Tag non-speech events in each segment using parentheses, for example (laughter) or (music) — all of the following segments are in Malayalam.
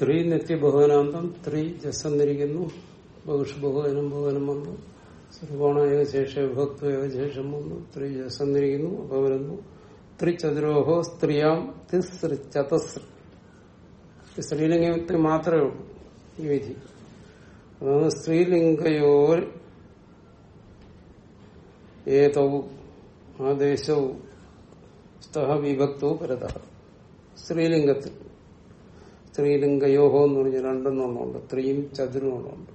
ത്രീ നിത്യബഹുവനാന്തം ത്രീ ജസ്സന്നിരിക്കുന്നു ബഹുഷ് ബഹുവനം ബഹുവനം വന്നു. സർവോണ ഏകശേഷ വിഭക്തു ഏകശേഷം വന്നു. ത്രീ ജസ്സന്നിരിക്കുന്നു അപ്പൊ വരുന്നു ത്രിചതുരോഹോ സ്ത്രീയാം തിസ്ര ചതസ് സ്ത്രീലിംഗത്തിൽ മാത്രമേ ഉള്ളൂ ഈ വിധി. അതാണ് സ്ത്രീലിംഗയോർ ഏതവും ആദേശവും വിഭക്തവും പരത. സ്ത്രീലിംഗത്തിൽ. സ്ത്രീലിംഗയോഹോ എന്ന് പറഞ്ഞ രണ്ടെണ്ണമുണ്ട് സ്ത്രീയും ചതുരമുണ്ട്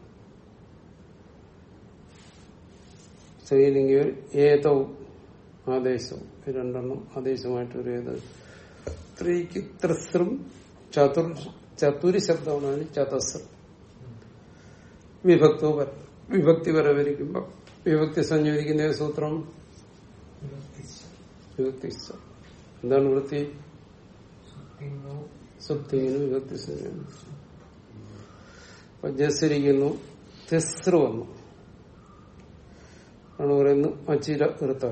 സ്ത്രീലിംഗയിൽ ഏതോ ആദേശവും രണ്ടെണ്ണം ആദേശമായിട്ട് ഒരു ഏത്? സ്ത്രീക്ക് ത്രിസ്രം ചതുർ ചതുരി ശബ്ദമാണ് അതിന് ചതസ്രം വിഭക്തോ വിഭക്തി വരവരിക്കുമ്പോ വിഭക്തി സംയോജിക്കുന്ന സൂത്രം? വിഭക്തി. എന്താണ് വൃത്തി സുപ്തിങ്ങിന് വിഭക്തി അപ്പൊ ജസ്സിരിക്കുന്നു വന്നു ആണ് പറയുന്നു അചിര ഋത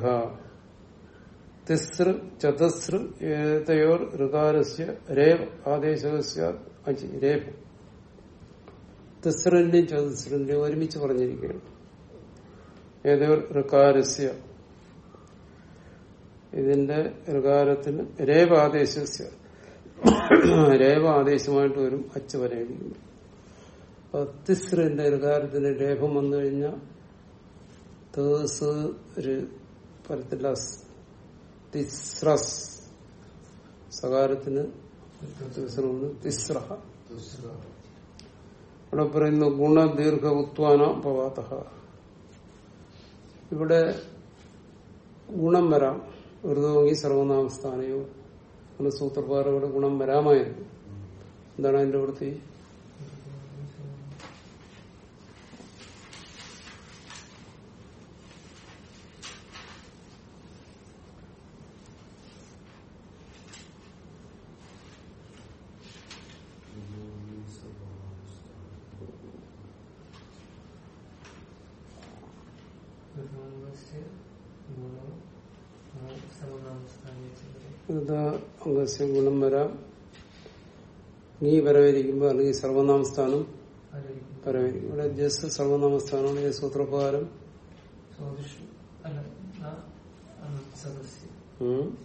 തിസ്ര ചതസ്ര ഏതയോർ ഋകാരസ്യ രേവ് ആദേശകസ്യ അചി രേവ്. തിസ്രന്റെയും ചതുസ്രന്റെയും ഒരുമിച്ച് പറഞ്ഞിരിക്കുകയാണ്. ഏതയോർ ഋകാരസ്യ. ഇതിന്റെ ഋകാരത്തിന് രേവ് ആദേശസ്യ. (coughs) രേവ ആദേശമായിട്ട് വരും അച്ച് വരയിരിക്കുന്നു അപ്പൊ ഒരു കാര്യത്തിന് രേഖം വന്നു കഴിഞ്ഞാൽ തേസ് ഒരു പരത്തില്ല തിസ്രസ് സകാരത്തിന് തിസ്ര. ഇവിടെ പറയുന്നു ഗുണദീർഘ ഉത്വാന പവാത ഇവിടെ ഗുണം വരാം. ഋതുവി സർവനാമസ്ഥാനയോ അങ്ങനെ സൂത്രപ്രകാരം ഇവിടെ ഗുണം വരാമായിരുന്നു. എന്താണ് അതിന്റെ വൃത്തി ഇത് അംഗസ്യ ഗുണം വരാം. നീ വരവേരിക്കുമ്പോ അല്ലെങ്കിൽ സർവനാമസ്ഥാനം വരവേരിക്കും ഇവിടെ ജസ് സർവനാമസ്ഥാനമാണ് ഈ സൂത്രപ്രകാരം. ഉം.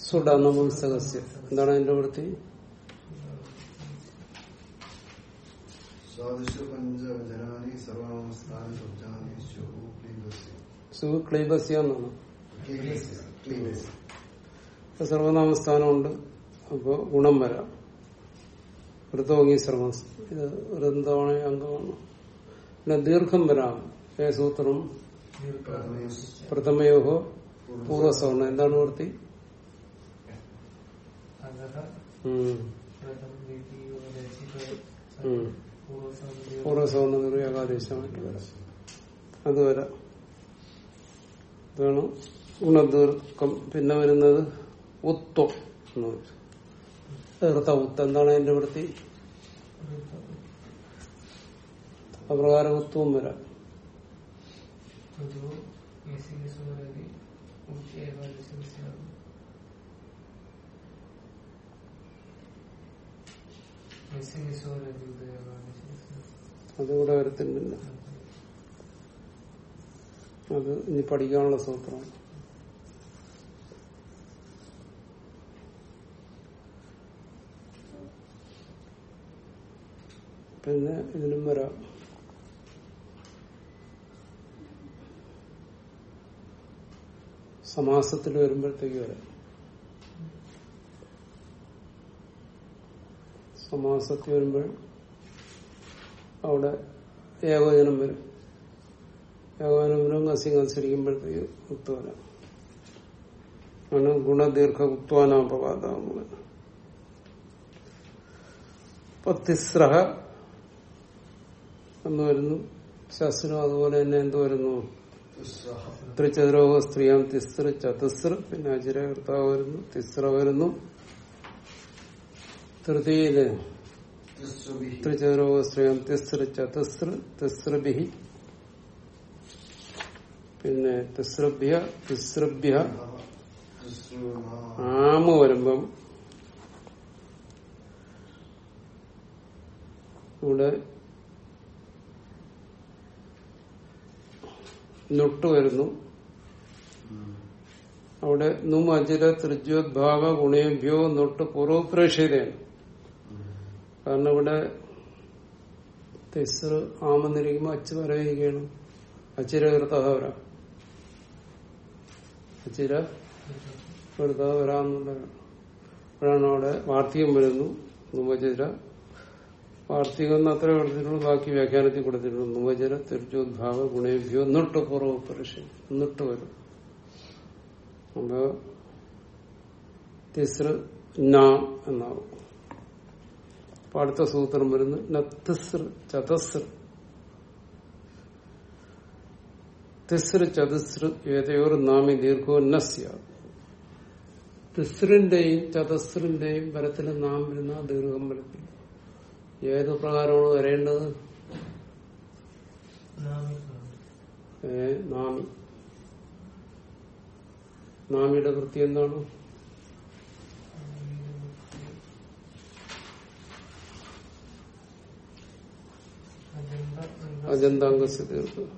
സുഡാനമംസകസ്യ എന്താണ് അതിന്റെ വൃത്തി സു ക്ലീബസ്യ എന്നാണ്. സർവനാമസ്ഥാനമുണ്ട്. അപ്പോ ഗുണം വരാം. വൃത്തോങ്ങി സർവ ഇത് വൃന്ദമാണ് അംഗമാണ്? പിന്നെ ദീർഘം വരാം. ഏ സൂത്രം? പ്രഥമയോഹോ പൂർവസവർണ എന്താണ് വൃത്തി? ഉം. ഉം. പൂർവസവർണ നിർവ്യാകാദേശമായിട്ട് വരാം. അത് വരാം. ഇതാണ് ഗുണദീർഘം പിന്നെ വരുന്നത് ഉത്വം എന്ന് പറയും. ഉത്ത് എന്താണ് അതിന്റെ വൃത്തി? അപ്രകാരം ഉത്വം വരാം. അതുകൂടെ വരത്തില്ല. അത് ഇനി പഠിക്കാനുള്ള സൂത്രമാണ് പിന്നെ ഇതിനും വരാം. സമാസത്തിൽ വരുമ്പോഴത്തേക്ക് വരാം. സമാസത്തിൽ വരുമ്പോൾ അവിടെ ഏകോചനം വരും. ഏകോചനം വരും കസി അനുസരിക്കുമ്പോഴത്തേക്ക് ഉത്തവന ആണ് ഗുണദീർഘ ഉത്വാനാപവാദ ഇപ്പൊ തിസ്രഹ എന്ന് വരുന്നു. ശാസ്ത്രം അതുപോലെ തന്നെ എന്ത് വരുന്നു? ത്രിചതുരോഹ സ്ത്രീയാം തിസ്ര ചതുസ്ര പിന്നെ അചിരകർത്താവ് വരുന്നു തിസ്ര വരുന്നു. തൃതീയിൽ ത്രിചതുരോഹ സ്ത്രീയാം തിസ്ര ചതുസ്ര തിസ്രഭി പിന്നെ തിസ്രഭ്യ തിസ്രഭ്യ. ആമ വരുമ്പം നൊട്ട് വരുന്നു അവിടെ നും അജിര തൃജ്യോദ്ഭാവ ഗുണേഭ്യോ നൊട്ട് പൂർവ പ്രേക്ഷിതയാണ് കാരണം ഇവിടെ തെസ്റ് ആമെന്നിരിക്കുമ്പോ അച്ച് വരവിരിക്കുകയാണ് അച്ചിര കൃതവര അച്ചിര കൃതാവരാന്നുള്ള അവിടെ വാർത്തകം വരുന്നു. നുമചിര വാർത്തികം എന്ന് അത്ര കൊടുത്തിട്ടുള്ളൂ ബാക്കി വ്യാഖ്യാനത്തിൽ കൊടുത്തിട്ടുള്ളൂ. നുവചന തിരുച്ചോദ്ഭാവ ഗുണേഭ്യോ എന്നിട്ട് പൂർവപുരുഷൻ എന്നിട്ട് വരും. അപ്പോ തിസ്ര എന്നാവും. അപ്പൊ അടുത്ത സൂത്രം വരുന്നു നത്തിസ്ര ചതസ്ര. തിസ്ര ചതുസ്ര ഏതയോർ നാമി ദീർഘോ നസ്യ. തിസ്രിന്റെയും ചതസ്രിന്റെയും പരത്തിൽ നാം വരുന്ന ദീർഘം വരത്തില്ല ഏത് പ്രകാരമാണ് വരേണ്ടത്? ഏ നാമി. നാമിയുടെ വൃത്തി എന്താണ്? അജന്താംഗസ് ദീർഘം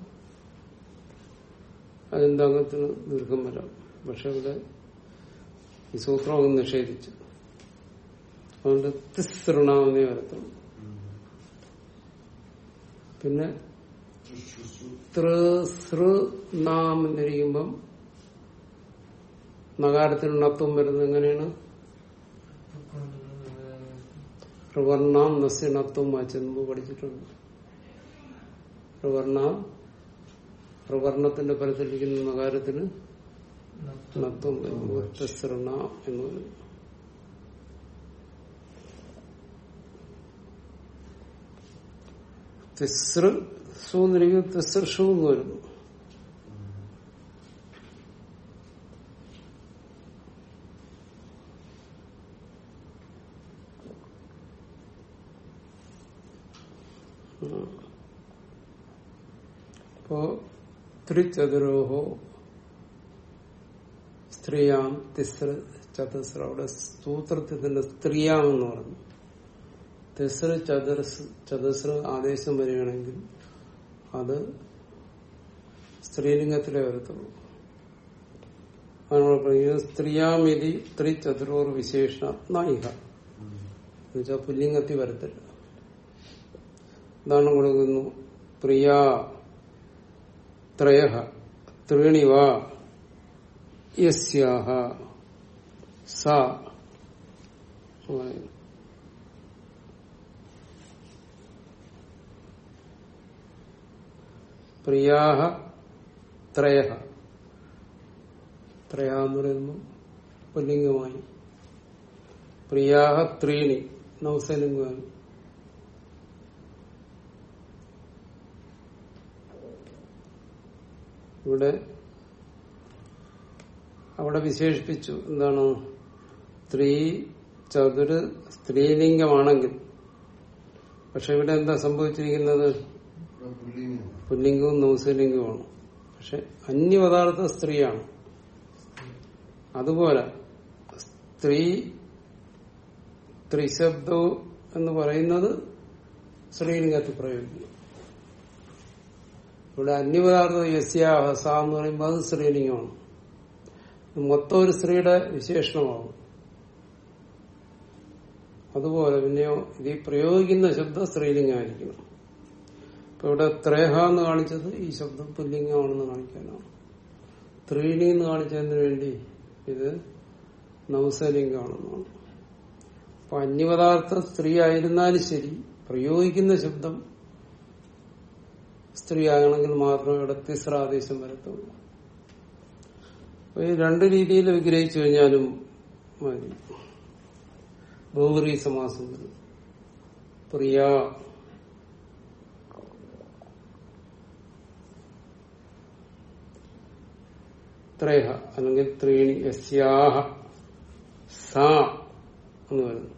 അജന്താംഗത്തിന് ദീർഘം വരാം. പക്ഷെ ഇവിടെ ഈ സൂത്രം അങ്ങ് നിഷേധിച്ചു. അതുകൊണ്ട് തിസ്തൃണാമെന്നേ വരത്തുള്ളൂ പിന്നെ തൃസൃനാം എന്നിരിക്കുമ്പം നഗാരത്തിന് നത്വം വരുന്നത് എങ്ങനെയാണ്? പ്രവർണാം നസ്യണത്വം വായിച്ചെന്ന് പഠിച്ചിട്ടുണ്ട്. പ്രവർണ പ്രവർണത്തിന്റെ പരത്തിലിരിക്കുന്ന നഗാരത്തിന് തസ്രണ എന്ന് പറയുന്നു തിസ്ര സു എന്നിരിക്കുന്നത് തിസ്രഷു എന്ന് വരുന്നു ത്രിചതുരോഹോ സ്ത്രീയാം തിസ്ര ചതുസ്ര അവിടെ സൂത്രത്തിൽ തന്നെ സ്ത്രീയാം എന്ന് പറഞ്ഞു. തിസ്ര ചതുർസ് ചതുസ്ര ആദേശം വരികയാണെങ്കിൽ അത് സ്ത്രീലിംഗത്തിലെ വരത്തുള്ളൂ. അതിനോട് പറയുന്നത് സ്ത്രീയാമിതി ത്രിചതുരോർ വിശേഷ നായിക. എന്നുവെച്ചാൽ പുല്ലിംഗത്തിൽ വരത്തില്ല. ഉദാഹരണം കൊടുക്കുന്നു പ്രിയ ത്രയ ത്രീണിവ യസ്യാഹ സ പ്രിയാഹ ത്രയ ത്രയ എന്ന് പുല്ലിംഗമായി. പ്രിയാഹ ത്രീണി നൗസലിംഗമായി. ഇവിടെ അവിടെ വിശേഷിപ്പിച്ചു എന്താണ്? സ്ത്രീ ചതുര് സ്ത്രീലിംഗമാണെങ്കിൽ. പക്ഷെ ഇവിടെ എന്താ സംഭവിച്ചിരിക്കുന്നത്? പുല്ലിംഗവും നൗസലിംഗവുമാണ്. പക്ഷെ അന്യപദാർത്ഥ സ്ത്രീയാണ്. അതുപോലെ സ്ത്രീ ത്രിശബ്ദവും എന്ന് പറയുന്നത് സ്ത്രീലിംഗത്തിൽ പ്രയോഗിക്കും ഇവിടെ അന്യപദാർത്ഥ യസ്യാഹസ എന്ന് പറയുമ്പോൾ അത് സ്ത്രീലിംഗമാണ്. മൊത്തം ഒരു സ്ത്രീയുടെ വിശേഷണമാകും അതുപോലെ പിന്നെയോ ഇത് പ്രയോഗിക്കുന്ന ശബ്ദം സ്ത്രീലിംഗമായിരിക്കണം. ഇവിടെ ത്രേഹ എന്ന് കാണിച്ചത് ഈ ശബ്ദം പുല്ലിംഗമാണെന്ന് കാണിക്കാനാണ്. ത്രീണി എന്ന് കാണിച്ചതിന് വേണ്ടി ഇത് നവസലിംഗമാണെന്നാണ് അപ്പൊ അന്യപദാർത്ഥ സ്ത്രീ ആയിരുന്നാലും ശരി പ്രയോഗിക്കുന്ന ശബ്ദം സ്ത്രീ ആകണമെങ്കിൽ മാത്രമേ ഇവിടെ തിസ്ര ആദേശം വരത്തുള്ളൂ ഈ രണ്ട് രീതിയിൽ വിഗ്രഹിച്ചു കഴിഞ്ഞാലും മതി. ബഹുറി സമാസം പ്രിയ ത്രേഹ അല്ലെങ്കിൽ ത്രീണി യസ്യാഹ സാ എന്ന് വരുന്നു.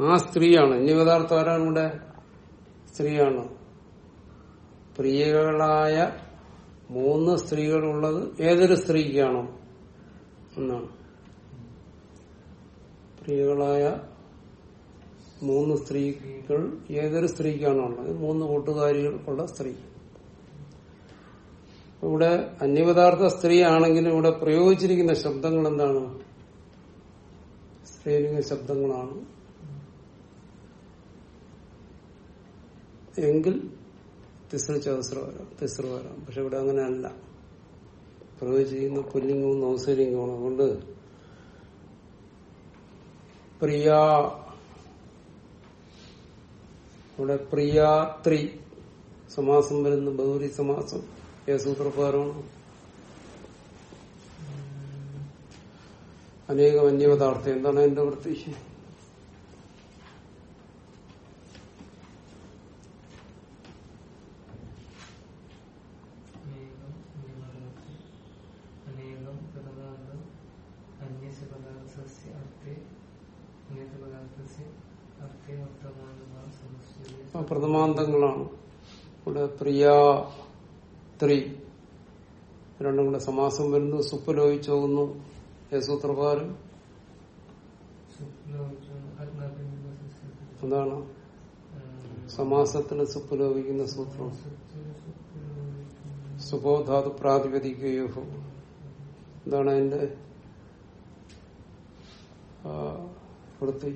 ആ സ്ത്രീയാണ്. ഇനി പദാർത്ഥം ആരാണ് ഇവിടെ? സ്ത്രീയാണ്. പ്രിയകളായ മൂന്ന് സ്ത്രീകളുള്ളത് ഏതൊരു സ്ത്രീക്കാണോ എന്നാണ്. പ്രിയകളായ മൂന്ന് സ്ത്രീകൾ ഏതൊരു സ്ത്രീക്കാണോ ഉള്ളത്? മൂന്ന് കൂട്ടുകാരികൾ ഉള്ള സ്ത്രീ. ഇവിടെ അന്യപദാർത്ഥ സ്ത്രീ ആണെങ്കിലും ഇവിടെ പ്രയോഗിച്ചിരിക്കുന്ന ശബ്ദങ്ങൾ എന്താണ്? സ്ത്രീലിംഗ ശബ്ദങ്ങളാണ്. എങ്കിൽ തിസ്ര ചതുസ്ര വരാം തിസ്ര വരാം. പക്ഷെ ഇവിടെ അങ്ങനെയല്ല പ്രയോഗിച്ചിരിക്കുന്ന പുല്ലിംഗവും നൗസലിംഗവും അതുകൊണ്ട് പ്രിയ ഇവിടെ പ്രിയാത്രി സമാസം വരുന്ന ബഹുരി സമാസം. ഏത് സൂത്രപ്രകാരമാണ് അനേകം അന്യപദാർത്ഥം എന്താണ് എന്റെ വൃത്തി പ്രഥമാന്തങ്ങളാണ്. ഇവിടെ പ്രിയ ത്രി രണ്ടും കൂടെ സമാസം വരുന്നു സുപ്പ് ലോഹിച്ചോകുന്നു യസൂത്രപ്രകാരം അതാണ് സമാസത്തിന് സുപ്പലോപിക്കുന്ന സൂത്രം. സുബോധാതു പ്രാതിപതിക്കുകയോ എന്താണ് അതിന്റെ വൃത്തി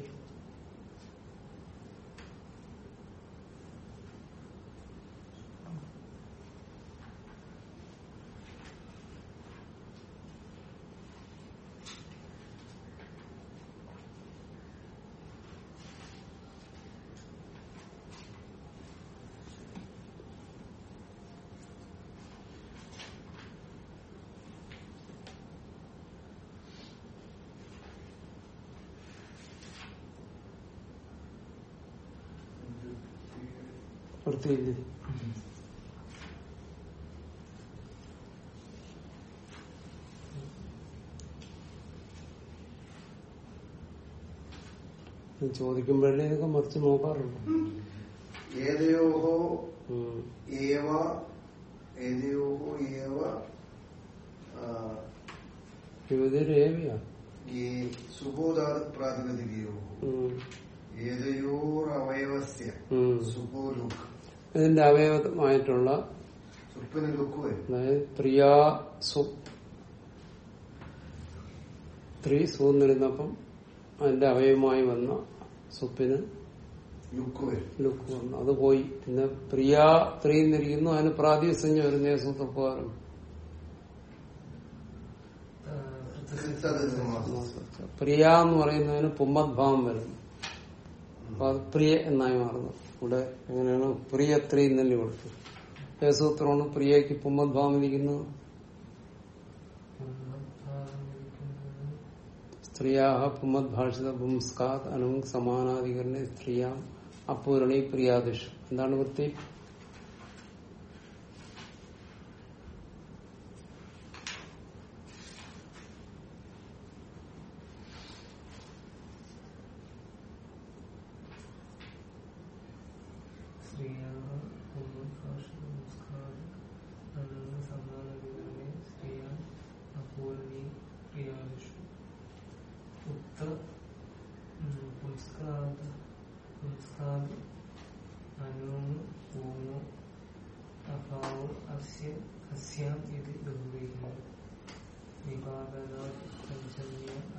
വൃത്തിയില്ലേ ചോദിക്കുമ്പോഴേ ഇതൊക്കെ മറിച്ച് നോക്കാറുള്ളൂ ഏതയോः വരും അതായത് പ്രിയാ സു ത്രീ സൂന്നിരുന്നപ്പം അതിന്റെ അവയവമായി വന്ന സുപ്പിന് ലുക്ക് വരും. ലുക്ക് വന്നു. അത് പോയി. പിന്നെ പ്രിയാ ത്രീ എന്നിരിക്കുന്നു. അതിന് പ്രാതിസഞ്ജ വരുന്ന സൂത്രപ്രകാരം പ്രിയ (laughs) എന്ന് പറയുന്നതിന് പുമ്മദ്ഭാവം വരുന്നു അപ്പൊ അത് പ്രിയ എന്നായി മാറുന്നു. ഇവിടെ എങ്ങനെയാണ്? പ്രിയ ത്രീ എന്നല്ലേ കൊടുത്തു. ഏത് സൂത്രമാണ് പ്രിയക്ക് പുമ്മദ്ഭാവം ഇരിക്കുന്നത് സ്ത്രീയാഹ പുമ്മദ്ഭാഷിത പുംസ്കാത് അനു സമാനാധികരണ സ്ത്രീയാം അപ്പൂരണി പ്രിയാദിഷ്. എന്താണ് വൃത്തി?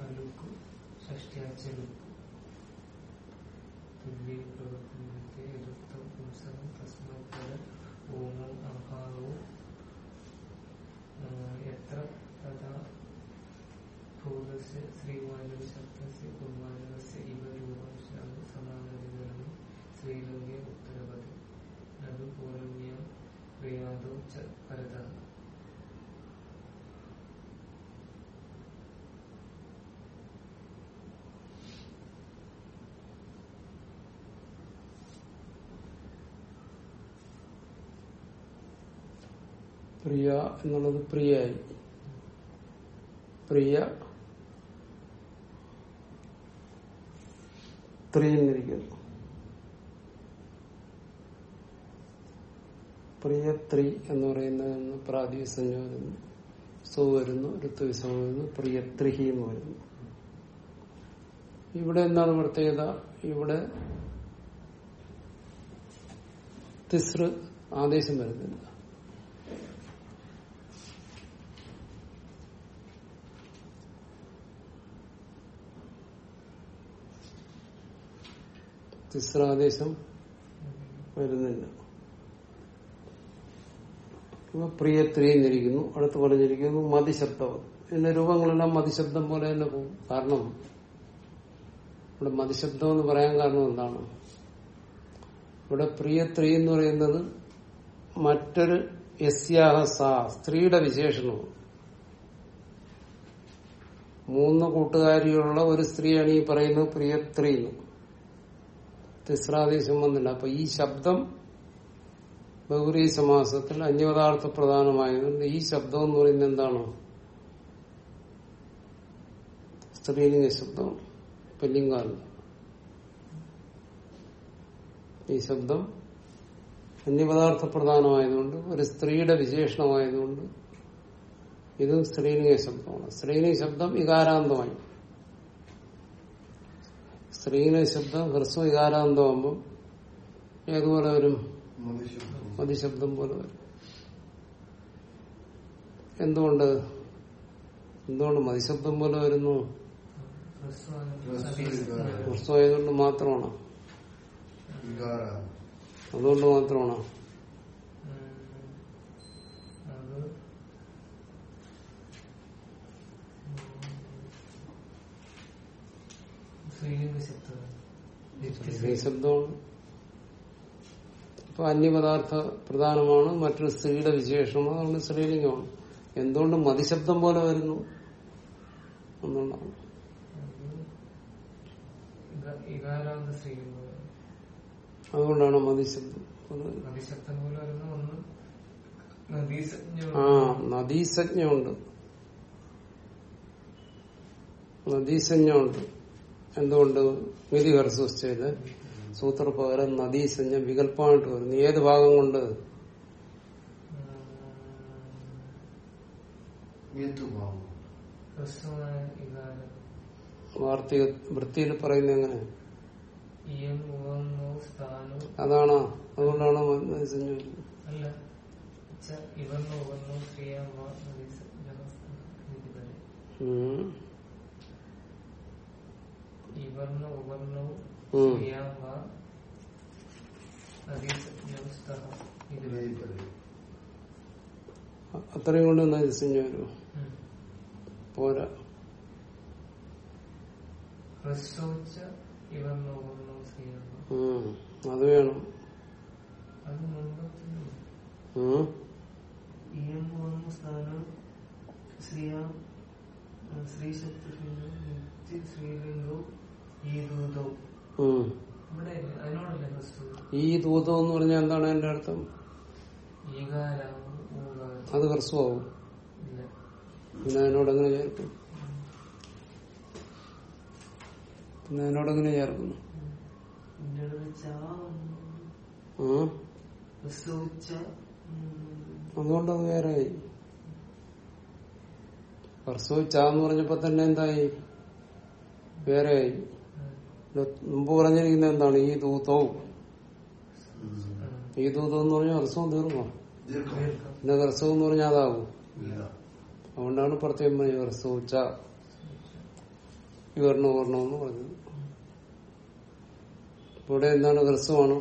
അലുക്കു ഷഷ്ട്യാച്ച ലുക്കു തുല്യേ പ്രവർത്തനത്തെ പ്രിയ എന്നുള്ളത് പ്രിയായി. പ്രിയ ത്രീന്നിരിക്കുന്നു. പ്രിയ ത്രീ എന്ന് പറയുന്ന പ്രാതിസഞ്ജ വരുന്നു സു വരുന്നു ഋത്വിസം വരുന്നു പ്രിയ ത്രിഹി എന്ന് വരുന്നു. ഇവിടെ എന്താണ് പ്രത്യേകത? ഇവിടെ തിസ്ര ആദേശം വരുന്നില്ല. തിസ്രാദേശം വരുന്നില്ല. പ്രിയ എന്നിരിക്കുന്നു. അടുത്ത് പറഞ്ഞിരിക്കുന്നു മതിശബ്ദം. ഇതിന്റെ രൂപങ്ങളെല്ലാം മതിശബ്ദം പോലെ തന്നെ പോകും. കാരണം ഇവിടെ മതിശബ്ദം എന്ന് പറയാൻ കാരണം എന്താണ്? ഇവിടെ പ്രിയത്രി എന്ന് പറയുന്നത് മറ്റൊരു യസ്യാഹ സാ സ്ത്രീയുടെ വിശേഷണവും മൂന്ന് കൂട്ടുകാരിയുള്ള ഒരു സ്ത്രീയാണ് ഈ പറയുന്നത് പ്രിയത്രി എന്ന്. തിസ്രാദേശം വന്നില്ല അപ്പൊ ഈ ശബ്ദം ബഹുരീ സമാസത്തിൽ അന്യപദാർത്ഥ പ്രധാനമായതുകൊണ്ട് ഈ ശബ്ദം എന്ന് പറയുന്നത് എന്താണ്? സ്ത്രീലിംഗ ശബ്ദമാണ് പുല്ലിംഗാണ് ഈ ശബ്ദം അന്യപദാർത്ഥ പ്രധാനമായതുകൊണ്ട് ഒരു സ്ത്രീയുടെ വിശേഷണമായതുകൊണ്ട് ഇതും സ്ത്രീലിംഗ ശബ്ദമാണ്. സ്ത്രീലിംഗ ശബ്ദം വികാരാന്തമായി. സ്ത്രീലിംഗ ശബ്ദം ഹ്രസ്വ വികാരാന്തമാകുമ്പോൾ ഏതുപോലെ വരും? മതിശബ്ദം പോലെ വരും. എന്തുകൊണ്ട്? എന്തുകൊണ്ട് മതിശബ്ദം പോലെ വരുന്നു. ഹ്രസ്വമായതുകൊണ്ട് മാത്രമാണോ അതുകൊണ്ട് മാത്രമാണോ. സ്ത്രീലിംഗ ശബ്ദമാണ് ശബ്ദമാണ് ഇപ്പൊ അന്യപദാർത്ഥ പ്രധാനമാണ് മറ്റൊരു സ്ത്രീയുടെ വിശേഷമാണ് അതുകൊണ്ട് സ്ത്രീലിംഗമാണ്. എന്തുകൊണ്ട് മതിശബ്ദം പോലെ വരുന്നു എന്നുള്ളതാണ്. അതുകൊണ്ടാണ് മതിശബ്ദം ആ നദീസജ്ഞ ഉണ്ട്. നദീസജ്ഞ ആ നദീസജ്ഞമുണ്ട് വിധി വർസസ് ചെയ്ത്? ഹർസ്വസ്ഥയിൽ സൂത്രപ്രകാരം നദീസഞ്ജം വികല്പമായിട്ട് വരുന്നു. ഏത് ഭാഗം കൊണ്ട്? വാർത്തിക വൃത്തിയിൽ പറയുന്ന എങ്ങനെ? അതാണോ? അതുകൊണ്ടാണോ നദീസഞ്ജം അത്രയും കൊണ്ട് നദീസഞ്ജം വരും ഉം. പോരാ. അത് വേണം. മുൻപത്തെ ഉം. ഈ ദൂതോ എന്ന് പറഞ്ഞാൽ എന്താണ് എന്റെ അർത്ഥം? അത് ഹ്രസ്വമാവും പിന്നെ അതിനോട് എങ്ങനെ ചേർക്കും? പിന്നെ അതിനോട് എങ്ങനെ ചേർക്കുന്നു അതുകൊണ്ട് അത് വേറെയായി ഹ്രസ്വ ചാന്ന് പറഞ്ഞപ്പോ തന്നെ എന്തായി? വേറെയായി മുമ്പ് പറഞ്ഞിരിക്കുന്നത് എന്താണ്? ഈ ദൂതവും. ഈ ദൂതം എന്ന് പറഞ്ഞാൽ ഹ്രസ്വം തീർന്നോ പിന്നെ ഹ്രസ്വം എന്ന് പറഞ്ഞാൽ അതാകും അതുകൊണ്ടാണ് പ്രത്യേകം പറഞ്ഞത് ഹ്രസ്വച്ച വിവരണ വർണം എന്ന് പറഞ്ഞത്. ഇവിടെ എന്താണ് ഹ്രസ്വമാണ്?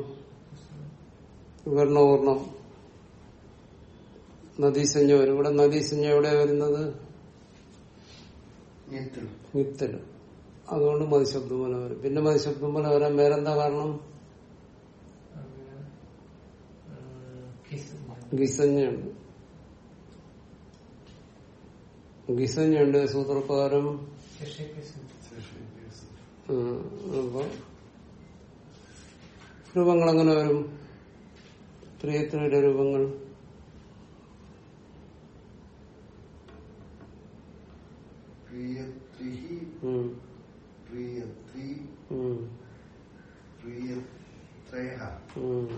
വിവരണപൂർണം നദീസഞ്ജ വരും. ഇവിടെ നദീസഞ്ജ എവിടെയാ വരുന്നത്? മിത്തൽ അതുകൊണ്ട് മതിശബ്ദം പോലെ വരും. പിന്നെ മതിശബ്ദം പോലെ വരാൻ വേറെന്താ കാരണം? ഗിസഞ്ജയുണ്ട് ഗിസഞ്ജയുണ്ട് സൂത്രപ്രകാരം. അപ്പൊ രൂപങ്ങൾ അങ്ങനെ വരും? പ്രിയത്തിനുടെ രൂപങ്ങൾ. പ്രിയത്രി ഉം, പ്രിയത്രി ഉം, പ്രിയത്രയ ഉം.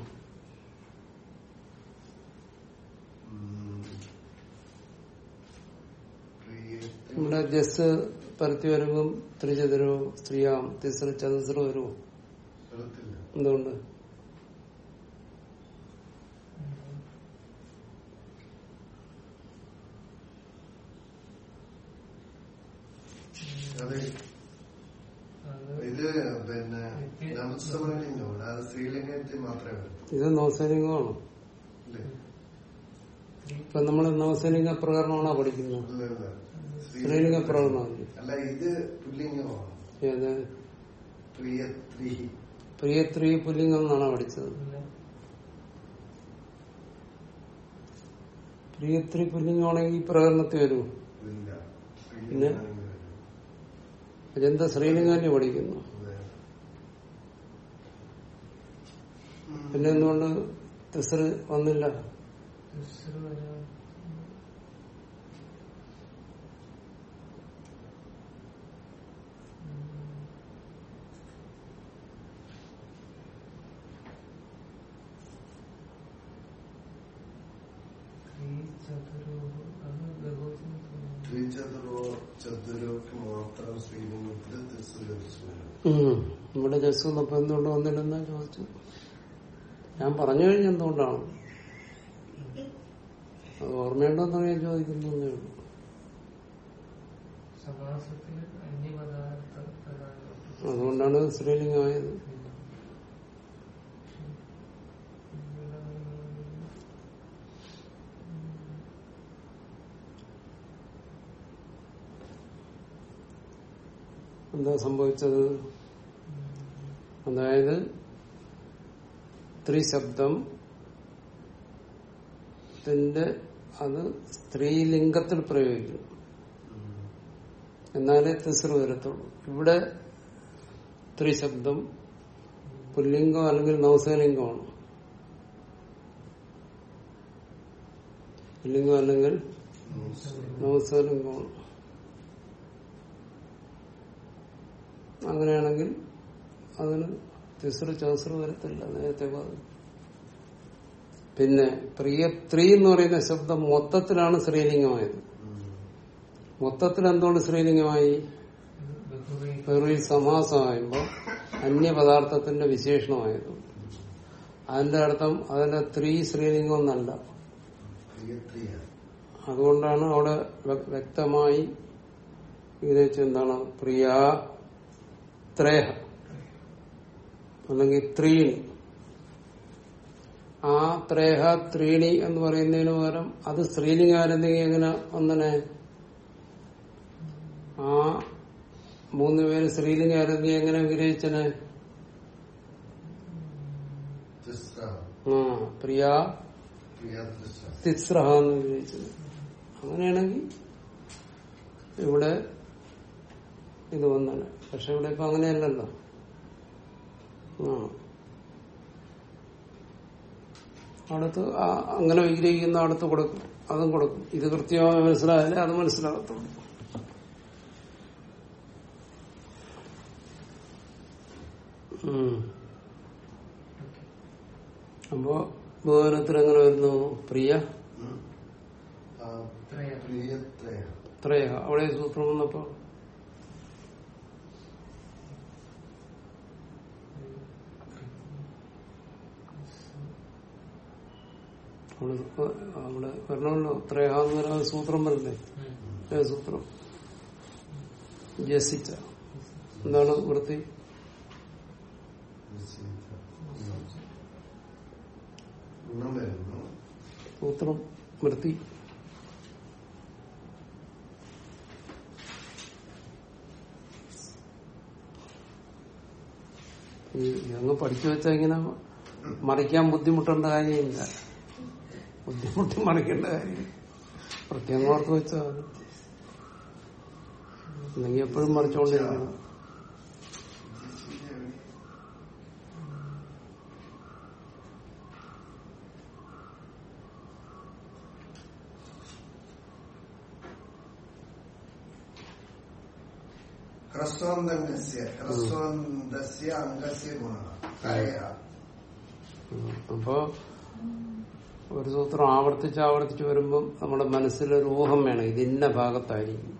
പ്രിയത്രി ഇവിടെ ജസ് പരത്തി വരുമ്പം ത്രിചതുരവും സ്ത്രീയാം തിസ്ര ചതുസ്ര വരുമോ എന്തുകൊണ്ട്? അത്. ഇത് പിന്നെ അത് സ്ത്രീലിംഗത്തിൽ മാത്രമേ ഇത് നവസലിംഗമാണ്? ഇപ്പൊ നമ്മൾ നവസലിംഗ പ്രകരണമാണോ പഠിക്കുന്നത്. സ്ത്രീലിംഗ പ്രകരണമാണ്? അല്ല ഇത് പുല്ലിംഗമാണ്. ഏത്? പ്രിയത്രി. പ്രിയത്രി പുല്ലിംഗം എന്നാണോ പഠിച്ചത്. പ്രിയത്രി പുല്ലിംഗമാണെങ്കിൽ ഈ പ്രകരണത്തിൽ വരൂ. ഇല്ല. പിന്നെ? അതെന്താ ശ്രീലിംഗാന്യ പഠിക്കുന്നു അതെ. ഉം. പിന്നെ എന്തുകൊണ്ട് തിസർ വന്നില്ല. ഇവിടെ ജസ് എന്നപ്പോ എന്തുകൊണ്ട് വന്നില്ലെന്നാ ചോദിച്ചു ഞാൻ പറഞ്ഞു കഴിഞ്ഞ എന്തുകൊണ്ടാണ്? അത് ഓർമ്മയുണ്ടോന്ന് ഞാൻ ചോദിക്കുന്നു അതുകൊണ്ടാണ് സ്ത്രീലിംഗമായത്. എന്താ സംഭവിച്ചത്? അതായത് ത്രിശബ്ദം ത്തിന്റെ അത് സ്ത്രീലിംഗത്തിൽ പ്രയോഗിക്കും. എന്നാലേ തിസ്ര വരത്തുള്ളൂ. ഇവിടെ സ്ത്രീശബ്ദം പുല്ലിംഗം അല്ലെങ്കിൽ നവസലിംഗമാണ് പുല്ലിംഗം അല്ലെങ്കിൽ നവസലിംഗമാണ് അങ്ങനെയാണെങ്കിൽ അതിന് തിസ്ര ചോസ്ര വരത്തില്ല. നേരത്തെ പറഞ്ഞു പിന്നെ പ്രിയ സ്ത്രീ എന്ന് പറയുന്ന ശബ്ദം മൊത്തത്തിലാണ് സ്ത്രീലിംഗമായത്. മൊത്തത്തിൽ എന്തുകൊണ്ട് സ്ത്രീലിംഗമായി? വെറും സമാസമാകുമ്പോൾ അന്യപദാർത്ഥത്തിന്റെ വിശേഷണമായത്. അതിന്റെ അർത്ഥം അതിന്റെ ത്രീ സ്ത്രീലിംഗം എന്നല്ല അതുകൊണ്ടാണ് അവിടെ വ്യ- വ്യക്തമായി ഇതിനെ എന്താണ്? പ്രിയ ത്രേഹ. അല്ലെങ്കിൽ ത്രീണി. ആ ത്രേഹ ത്രീണി എന്ന് പറയുന്നതിന് പകരം അത് സ്ത്രീലിംഗാരെന്തെങ്കിൽ എങ്ങനെ ഒന്നിനെ? ആ മൂന്ന് പേര് സ്ത്രീലിംഗാരെന്തെങ്കിൽ എങ്ങനെ വിഗ്രഹിച്ചനെ? ആ പ്രിയ പ്രിയ തിസ്ര തിസ്രഹ എന്ന് വിഗ്രഹിച്ചത്. അങ്ങനെയാണെങ്കിൽ ഇവിടെ ഇത് വന്നാണ് പക്ഷെ ഇവിടെ ഇപ്പൊ അങ്ങനെയല്ലല്ലോ. അടുത്ത് അങ്ങനെ വിഗ്രഹിക്കുന്ന അടുത്ത് കൊടുക്കും. അതും കൊടുക്കും. ഇത് കൃത്യമായി മനസ്സിലായാലേ അത് മനസ്സിലാകത്തുള്ളൂ. അപ്പോ ബഹുവനത്തിൽ എങ്ങനെ വരുന്നു? പ്രിയ? ത്രയ. അവിടെ സൂത്രം വന്നപ്പോ? അവിടെ വരണമല്ലോ ത്രയ എന്ന് പറയുന്ന സൂത്രം പറഞ്ഞില്ലേ? സൂത്രം. ജസിച്ച. എന്താണ് വൃത്തി? സൂത്രം വൃത്തി. അങ്ങ് പഠിച്ചു വെച്ചാൽ ഇങ്ങനെ മറിക്കാൻ ബുദ്ധിമുട്ടേണ്ട കാര്യമില്ല. ബുദ്ധിമുട്ടി മറിക്കേണ്ട കാര്യം. പ്രത്യേകം ഓർത്ത് വെച്ചാൽ നീ എപ്പോഴും മറിച്ചുകൊണ്ടിരിക്കണം ഹ്രസ്വന്തസ്യ ഹ്രസ്വന്തസ്യ അംഗസ്യ ഗുണ. അപ്പോ ഒരു സൂത്രം ആവർത്തിച്ച് ആവർത്തിച്ച് വരുമ്പം നമ്മുടെ മനസ്സിലൊരു ഊഹം വേണം. ഇതിന്ന ഭാഗത്തായിരിക്കും.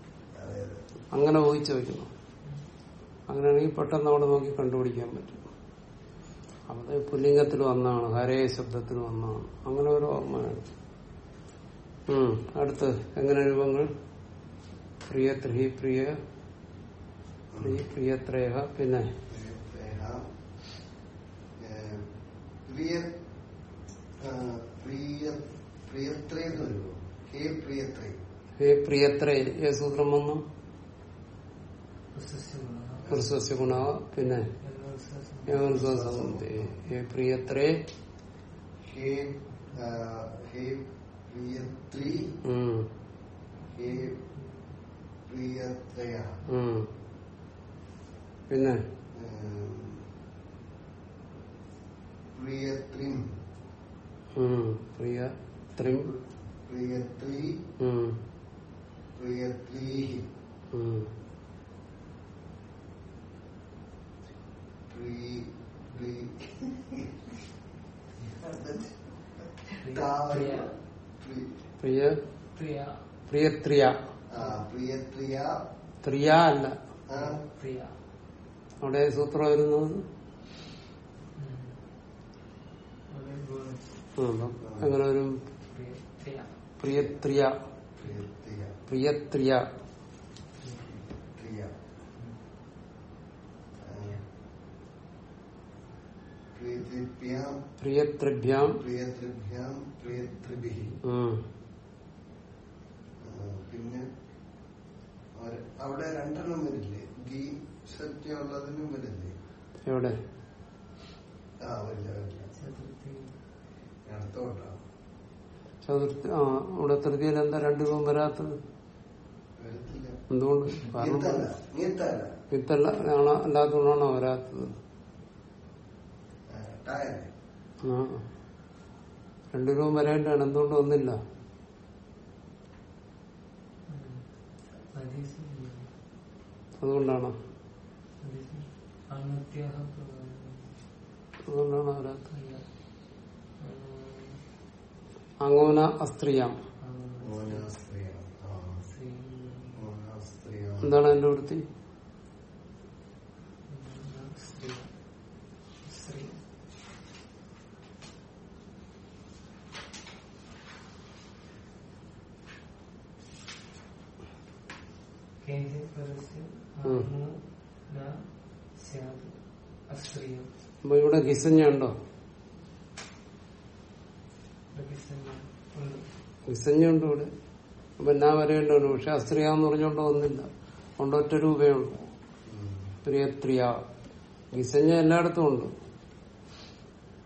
അങ്ങനെ ഊഹിച്ചു വയ്ക്കണം അങ്ങനെയാണെങ്കിൽ പെട്ടെന്ന് അവിടെ നോക്കി കണ്ടുപിടിക്കാൻ പറ്റും. അവിടെ പുല്ലിംഗത്തിൽ വന്നാണ് ഹരേ ശബ്ദത്തിൽ വന്നാണ്. അങ്ങനെ ഒരു ഓർമ്മ വേണം. ഉം. അടുത്ത് എങ്ങനെ രൂപങ്ങൾ? പ്രിയ ത്രിഹി പ്രിയ പ്രിയത്രേഹ പിന്നെ? ഹേ പ്രിയത്രേ. ഹേ പ്രിയത്രേ ഏ സൂത്രം വന്നു? ഗുണ പിന്നെ. ഹേ പ്രിയത്രേ. ഹേ ആ, ഹേ പ്രിയത്രി. ഹേ പ്രിയത്രയ. പിന്നെ? പ്രിയത്രിം. പ്രിയ ത്രിം. പ്രിയത്രി. പ്രിയ. പ്രിയത്രിയ. പ്രിയത്രിയ. ത്രിയ അല്ല. പ്രിയ. അവിടെ സൂത്രം വരുന്നത് ഉം. അവിടെ ഗുണിച്ച് ഉം, അപ്പം അങ്ങനെ ഒരു പ്രിയ പ്രിയ പ്രിയത്രിയ. പ്രിയത്രിയ. പ്രിയത്രിഭ്യാം. പ്രിയത്രിഭ്യാം പ്രിയത്രിഭിः. പിന്നെ അവിടെ രണ്ടെണ്ണം വരില്ലേ? ഗീ സത്യമുള്ളതിനും വരില്ലേ? എവിടെ? ആ വരില്ല വരില്ല. ചതുർത്ഥി ആ അവിടെ തൃതിയിൽ എന്താ രണ്ടു രൂപം വരാത്തത്? എന്തുകൊണ്ട്? വിത്തല്ല അല്ലാത്തതുകൊണ്ടാണോ വരാത്തത്? രണ്ടു ആ വരേണ്ടാണ് എന്തുകൊണ്ട് ഒന്നില്ല അതുകൊണ്ടാണോ? അതുകൊണ്ടാണോ വരാത്തത്? അങ്ങോന അസ്ത്രീയാം. എന്താണ് എന്റെ വൃത്തി ഇവിടെ ശ്രീ കേന്ദ്ര പരസ്യ ആത്മോ ന സ്യാത് അസ്ത്രീയം അപ്പൊ ഇവിടെ ഗിസഞ്ഞ ഉണ്ടോ പ്രകൃതി ഉണ്ട് ഇവിടെ അപ്പൊ എന്നാ പക്ഷെ പക്ഷെ അസ്ത്രീയാന്ന് പറഞ്ഞോണ്ട് ഒന്നില്ല കൊണ്ട് ഒറ്റ രൂപയുള്ളൂ പ്രിയത്രിയ ഗിസഞ്ഞ എല്ലായിടത്തും ഉണ്ട്.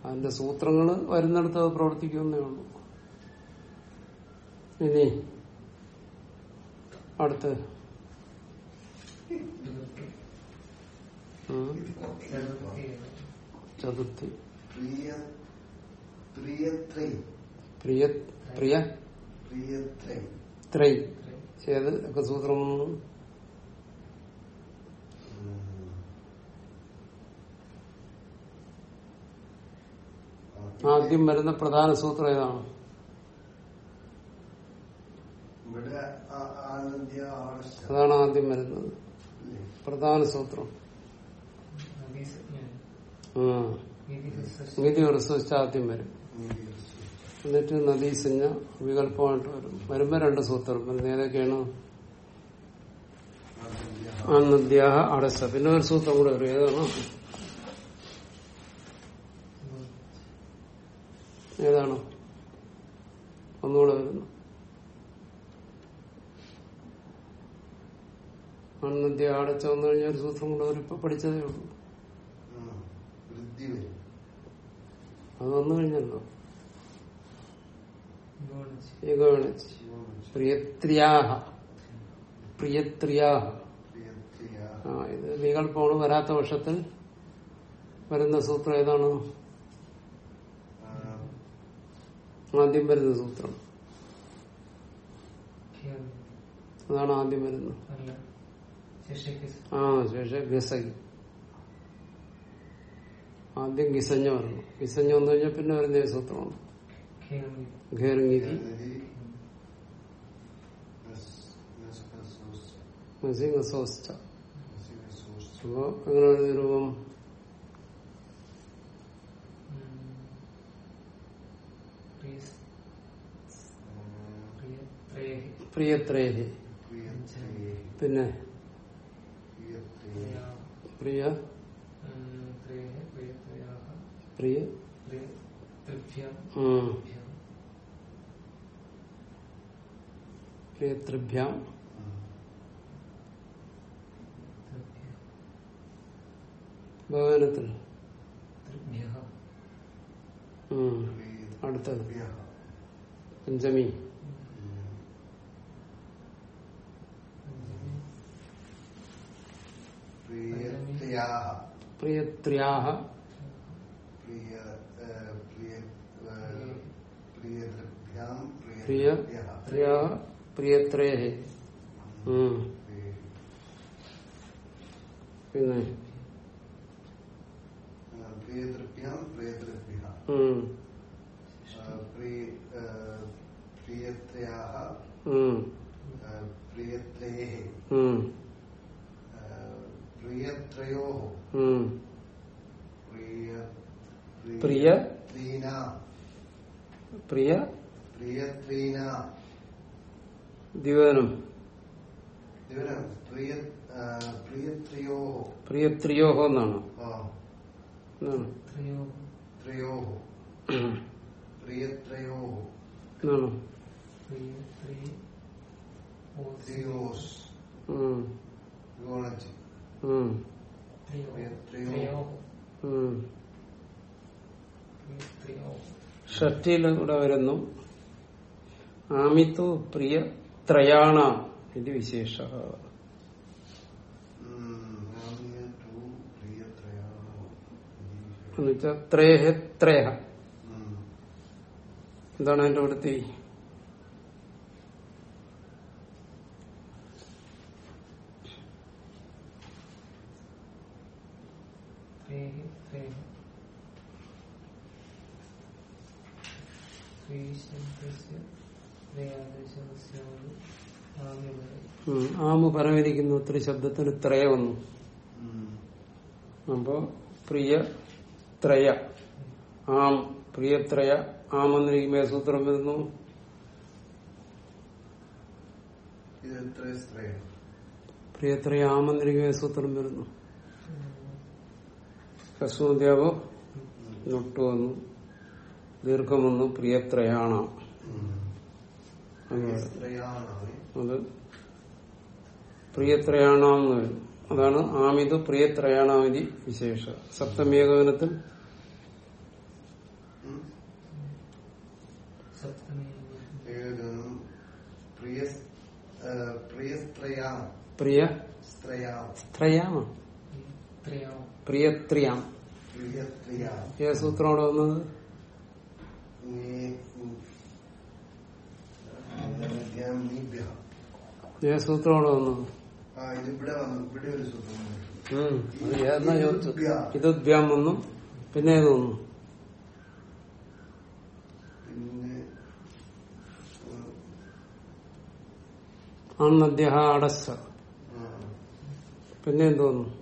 അതിന്റെ സൂത്രങ്ങൾ വരുന്നിടത്ത് അത് പ്രവർത്തിക്കുന്നേ ഉള്ളൂ. ഇനി അടുത്ത്. ചതുർത്ഥി. പ്രിയ പ്രിയ പ്രിയ ത്രൈ. ഏത്? ഒക്കെ സൂത്രം? ആദ്യം വരുന്ന പ്രധാന സൂത്രം ഏതാണ്? അതാണ് ആദ്യം വരുന്നത്. പ്രധാന സൂത്രം. നിധി റിസർച്ച് ആദ്യം വരും. എന്നിട്ട് നദീസഞ്ജ വികല്പമായിട്ട് വരും. വരുമ്പോ രണ്ട് സൂത്രം. ഏതൊക്കെയാണ്? ആ നദ്യാഹ അടസ പിന്നെ ഒരു സൂത്രം കൂടെ വരും. ഏതാണ്? ഏതാണ്? ഒന്നുകൂടെ വരുന്നു. അന്നദ്യ അടച്ച വന്നു കഴിഞ്ഞാൽ ഒരു സൂത്രം കൂടെ വരും. ഇപ്പൊ പഠിച്ചതേ ഉള്ളൂ. അത് വന്നു കഴിഞ്ഞല്ലോ. ഏകോണിച്ച് പ്രിയത്രിയാഹ. പ്രിയത്രിയാഹ. പ്രിയത്രിയ ആ ഇത് വികല്പമാണ് വരാത്ത വർഷത്തിൽ വരുന്ന സൂത്രം ഏതാണ്? ആദ്യം വരുന്ന സൂത്രം. അതാണ് ആദ്യം വരുന്നത്. ആ ശേഷം ഗസകി ആദ്യം ഗിസഞ്ഞ വരണം. ഗിസഞ്ഞ വന്നു കഴിഞ്ഞാൽ പിന്നെ വരുന്ന സൂത്രമാണ്. നസികസോസ്, അപ്പോ എങ്ങനെ വരുന്ന രൂപം പ്രിയത്രേഹി പിന്നെ പ്രിയ പ്രിയ ത്രയാഹ പ്രിയ പ്രിയ തൃഭ്യം ഉം. തൃഭ്യം പ്രിയതൃഭ്യാം തൃഭ്യം ഭവനത്തിൽ തൃഭ്യഃ ഉം. അടുത്തത് പ്രിയ പഞ്ചമി പഞ്ചമി പ്രിയത്യാഹ പ്രിയത്രിയാഹ പ്രിയ ഏഹ്, പ്രിയ ഏഹ്, പ്രിയദ്രഭ്യാം പ്രിയ പ്രിയദ്രഭ്യഃ. ത്രിയാഹ പ്രിയത്രേഹ ഉം. പ്രിയ- പിന്നെ ഏഹ്, പ്രിയദ്രഭ്യാം പ്രിയദ്രഭ്യഃ. ഉം. ഏഹ്, പ്രിയ- ഏഹ്, പ്രിയത്രയാഹ ഉം. ഏഹ്, പ്രിയത്രേः ഉം. ഏഹ്, പ്രിയത്രയോः ഉം. പ്രിയ പ്രിയ ത്രീനാം പ്രിയ? പ്രിയത്രീനാം. ദിവനം പ്രിയത്രിയോഹോ എന്നാണ്. പ്രിയത്രയോः. ഇവിടെ വരുന്നു. ആമിത്തു പ്രിയ ത്രയാണ ഇത് വിശേഷ. എന്നുവെച്ചാൽ ത്രേഹ ത്രേഹ. എന്താണ് അതിന്റെ വൃത്തി? ആമ് പരമിരിക്കുന്നു ഒത്തിരി ശബ്ദത്തിന് ത്രയ വന്നു. അപ്പോ പ്രിയ ത്രയ. ആം പ്രിയത്രയ ആമെന്നിരിക്കുമ്പോ സൂത്രം വരുന്നു? പ്രിയത്രയ ആമെന്നിരിക്കുമ്പോ സൂത്രം വരുന്നു? ഹസ്വദ്യാവോ നൊട്ടു വന്നു. ദീർഘം പ്രിയത്രയാണ്. പ്രിയത്രയാണ അത് പ്രിയത്രയാണെന്ന്. വരും അതാണ് ആമിത് പ്രിയത്രയാണാമിതി വിശേഷ. സപ്തമേകവനത്തിൽ പ്രിയ പ്രിയത്രിയാം. പ്രിയത്രിയാം. ഏ സൂത്രം അവിടെ വന്നത്? സൂത്രം വന്നിട്ടുണ്ട്. ഉം. അത് ഏതെന്നാ ചോദിച്ചു ഇതുദ്ഭ്യാം വന്നു. പിന്നെ ഏത് വന്നു? അടസ്സ. ആ, പിന്നെ എന്തോന്നു വന്നു?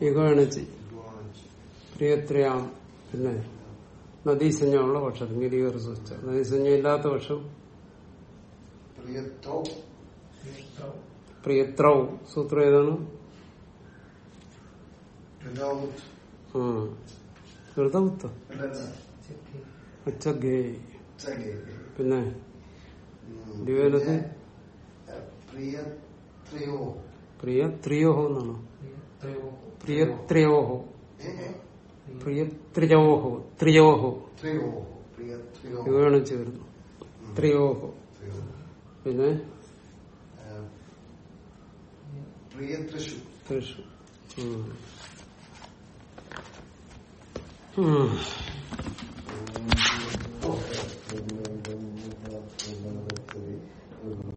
ഇകണിച്ച് ഗുണച്ച്. പ്രിയത്രയാം. പിന്നെ? നദീസഞ്ജമുള്ള പക്ഷം ഗിരികർ സൂചിച്ച നദീസഞ്ജം ഇല്ലാത്ത പക്ഷം പ്രിയത്തോ ത്രയോ പ്രിയത്രൗ. സൂത്രം ഏതാണ്. പിന്നെ? ഉം, ദിവനത്തിൽ പിന്നെ, ഏ, പ്രിയത്രയോ. പ്രിയ ത്രിയോഹോ എന്നാണ്. ത്രയോ പ്രിയത്രയോഹോ. പ്രിയത്രിയോഹോ ത്രിയോഹോ പിന്നെ വരുന്നു ത്രിയോഹോ. ത്രയോ. പിന്നെ? ഏ,